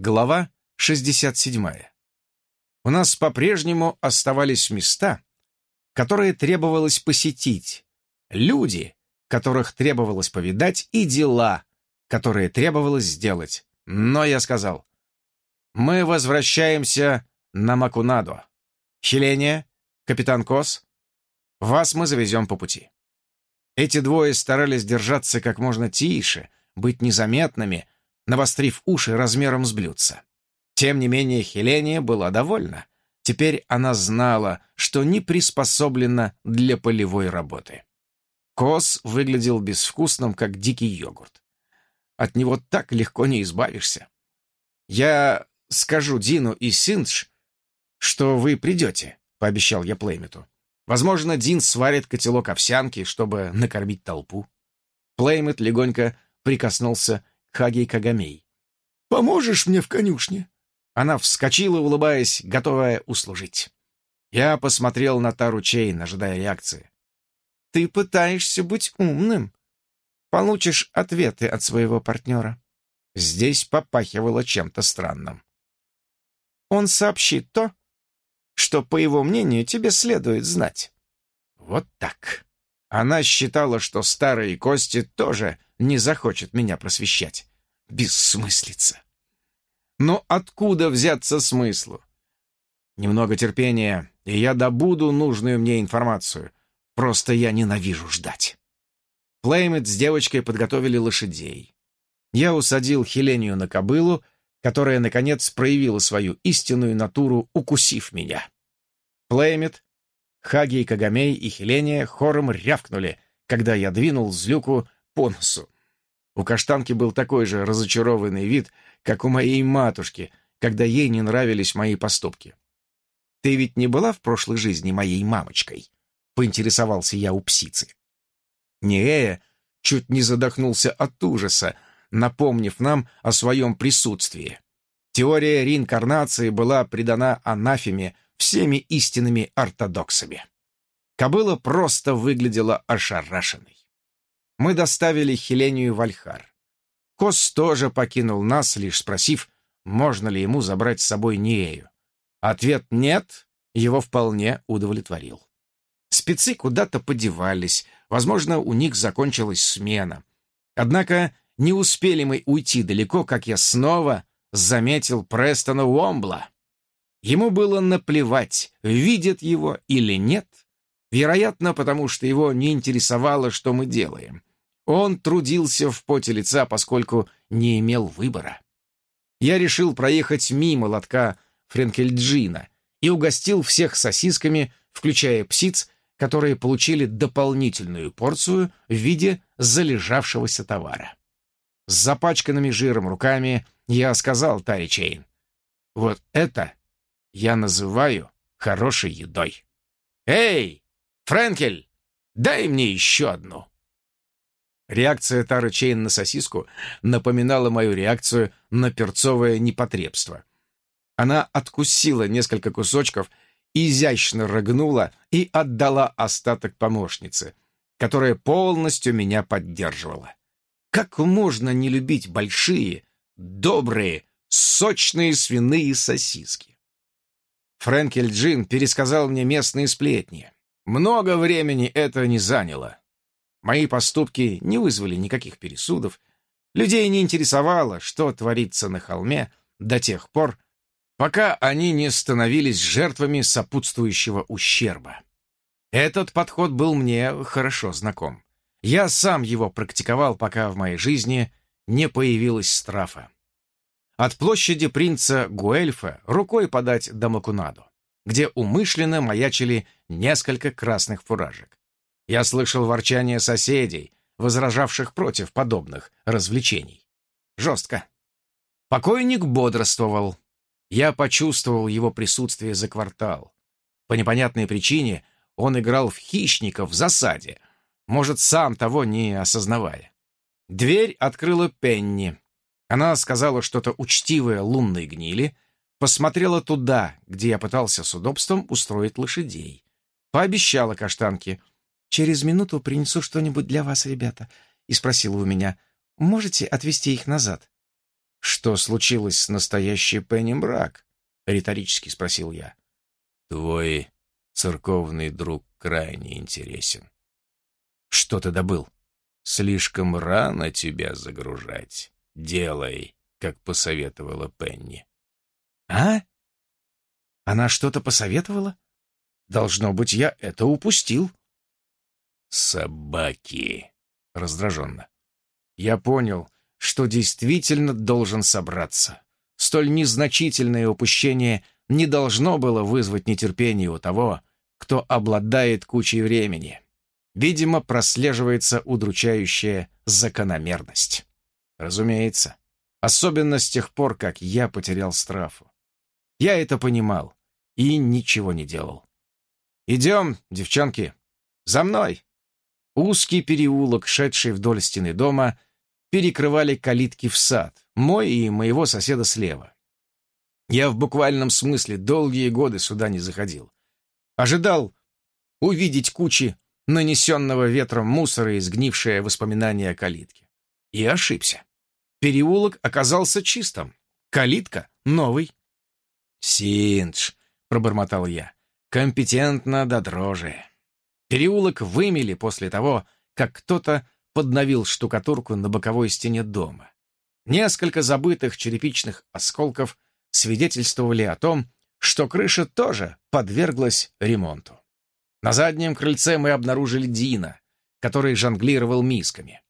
Глава 67. У нас по-прежнему оставались места, которые требовалось посетить, люди, которых требовалось повидать, и дела, которые требовалось сделать. Но я сказал, мы возвращаемся на Макунадо. Хеления, капитан Кос, вас мы завезем по пути. Эти двое старались держаться как можно тише, быть незаметными, навострив уши размером с блюдца. Тем не менее, Хеления была довольна. Теперь она знала, что не приспособлена для полевой работы. Кос выглядел безвкусным, как дикий йогурт. От него так легко не избавишься. «Я скажу Дину и Синдж, что вы придете», — пообещал я Плеймету. «Возможно, Дин сварит котелок овсянки, чтобы накормить толпу». Плеймет легонько прикоснулся к Хагейкагамей. «Поможешь мне в конюшне?» Она вскочила, улыбаясь, готовая услужить. Я посмотрел на Тару Чейн, ожидая реакции. «Ты пытаешься быть умным. Получишь ответы от своего партнера». Здесь попахивало чем-то странным. «Он сообщит то, что, по его мнению, тебе следует знать». Вот так. Она считала, что старые кости тоже не захочет меня просвещать. Бессмыслица. Но откуда взяться смыслу? Немного терпения, и я добуду нужную мне информацию. Просто я ненавижу ждать. Плеймит с девочкой подготовили лошадей. Я усадил Хелению на кобылу, которая, наконец, проявила свою истинную натуру, укусив меня. Плеймет, Хагейкагамей и Хеления хором рявкнули, когда я двинул злюку по носу. У каштанки был такой же разочарованный вид, как у моей матушки, когда ей не нравились мои поступки. «Ты ведь не была в прошлой жизни моей мамочкой?» — поинтересовался я у псицы. Неэя чуть не задохнулся от ужаса, напомнив нам о своем присутствии. Теория реинкарнации была придана анафеме всеми истинными ортодоксами. Кобыла просто выглядела ошарашенной мы доставили Хелению в Альхар. Кос тоже покинул нас, лишь спросив, можно ли ему забрать с собой Нею. Ответ «нет» его вполне удовлетворил. Спецы куда-то подевались, возможно, у них закончилась смена. Однако не успели мы уйти далеко, как я снова заметил Престона Уомбла. Ему было наплевать, видят его или нет, вероятно, потому что его не интересовало, что мы делаем. Он трудился в поте лица, поскольку не имел выбора. Я решил проехать мимо лотка Френкельджина и угостил всех сосисками, включая псиц, которые получили дополнительную порцию в виде залежавшегося товара. С запачканными жиром руками я сказал Таре Чейн, «Вот это я называю хорошей едой. Эй, Френкель, дай мне еще одну!» Реакция Тары Чейн на сосиску напоминала мою реакцию на перцовое непотребство. Она откусила несколько кусочков, изящно рыгнула и отдала остаток помощнице, которая полностью меня поддерживала. Как можно не любить большие, добрые, сочные свиные сосиски? Фрэнкель Джин пересказал мне местные сплетни. Много времени это не заняло. Мои поступки не вызвали никаких пересудов. Людей не интересовало, что творится на холме до тех пор, пока они не становились жертвами сопутствующего ущерба. Этот подход был мне хорошо знаком. Я сам его практиковал, пока в моей жизни не появилась страфа. От площади принца Гуэльфа рукой подать до Макунаду, где умышленно маячили несколько красных фуражек. Я слышал ворчание соседей, возражавших против подобных развлечений. Жестко. Покойник бодрствовал. Я почувствовал его присутствие за квартал. По непонятной причине он играл в хищника в засаде, может, сам того не осознавая. Дверь открыла Пенни. Она сказала что-то учтивое лунной гнили, посмотрела туда, где я пытался с удобством устроить лошадей. Пообещала каштанке — «Через минуту принесу что-нибудь для вас, ребята», и спросила у меня, «Можете отвезти их назад?» «Что случилось с настоящей Пенни Брак?» — риторически спросил я. «Твой церковный друг крайне интересен». «Что ты добыл?» «Слишком рано тебя загружать. Делай, как посоветовала Пенни». «А? Она что-то посоветовала? Должно быть, я это упустил». «Собаки!» — раздраженно. Я понял, что действительно должен собраться. Столь незначительное упущение не должно было вызвать нетерпение у того, кто обладает кучей времени. Видимо, прослеживается удручающая закономерность. Разумеется. Особенно с тех пор, как я потерял страфу. Я это понимал и ничего не делал. «Идем, девчонки, за мной!» Узкий переулок, шедший вдоль стены дома, перекрывали калитки в сад, мой и моего соседа слева. Я в буквальном смысле долгие годы сюда не заходил. Ожидал увидеть кучи нанесенного ветром мусора и сгнившее воспоминание о калитке. И ошибся. Переулок оказался чистым. Калитка — новый. «Синдж», — пробормотал я, — «компетентно до дрожи». Переулок вымели после того, как кто-то подновил штукатурку на боковой стене дома. Несколько забытых черепичных осколков свидетельствовали о том, что крыша тоже подверглась ремонту. На заднем крыльце мы обнаружили Дина, который жонглировал мисками.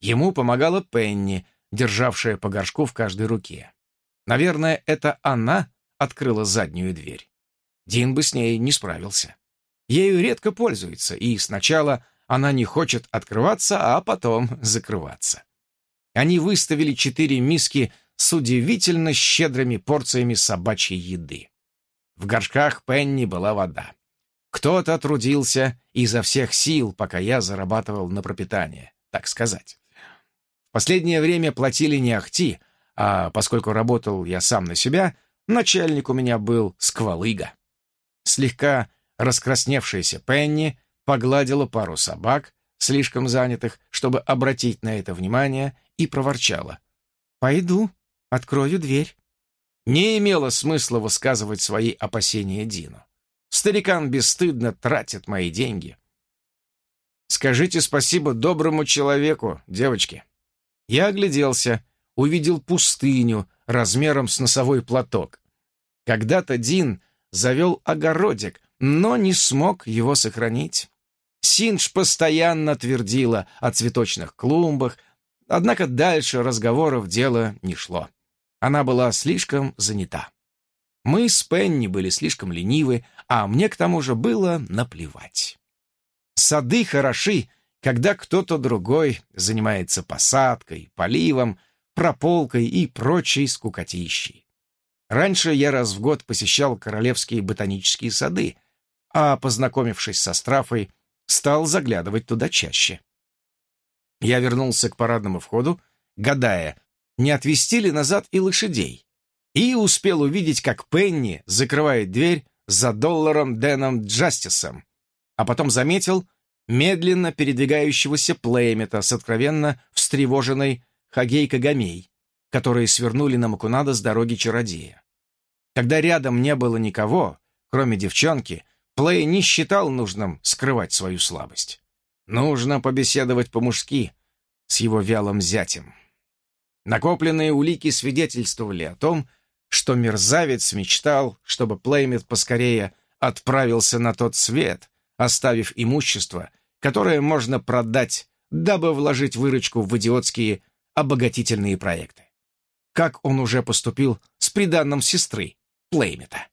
Ему помогала Пенни, державшая по горшку в каждой руке. Наверное, это она открыла заднюю дверь. Дин бы с ней не справился. Ею редко пользуется, и сначала она не хочет открываться, а потом закрываться. Они выставили четыре миски с удивительно щедрыми порциями собачьей еды. В горшках Пенни была вода. Кто-то трудился изо всех сил, пока я зарабатывал на пропитание, так сказать. В последнее время платили не ахти, а поскольку работал я сам на себя, начальник у меня был сквалыга. Слегка раскрасневшаяся Пенни погладила пару собак, слишком занятых, чтобы обратить на это внимание, и проворчала. «Пойду, открою дверь». Не имело смысла высказывать свои опасения Дину. Старикан бесстыдно тратит мои деньги. «Скажите спасибо доброму человеку, девочки». Я огляделся, увидел пустыню размером с носовой платок. Когда-то Дин завел огородик, но не смог его сохранить. Синдж постоянно твердила о цветочных клумбах, однако дальше разговоров дело не шло. Она была слишком занята. Мы с Пенни были слишком ленивы, а мне к тому же было наплевать. Сады хороши, когда кто-то другой занимается посадкой, поливом, прополкой и прочей скукотищей. Раньше я раз в год посещал королевские ботанические сады, а, познакомившись со Страфой, стал заглядывать туда чаще. Я вернулся к парадному входу, гадая, не отвести ли назад и лошадей, и успел увидеть, как Пенни закрывает дверь за долларом Дэном Джастисом, а потом заметил медленно передвигающегося Плеймета с откровенно встревоженной Хагейкагамей, которые свернули на Макунада с дороги чародея. Когда рядом не было никого, кроме девчонки, Плей не считал нужным скрывать свою слабость. Нужно побеседовать по-мужски с его вялым зятем. Накопленные улики свидетельствовали о том, что мерзавец мечтал, чтобы Плеймет поскорее отправился на тот свет, оставив имущество, которое можно продать, дабы вложить выручку в идиотские обогатительные проекты. Как он уже поступил с приданным сестры Плеймита.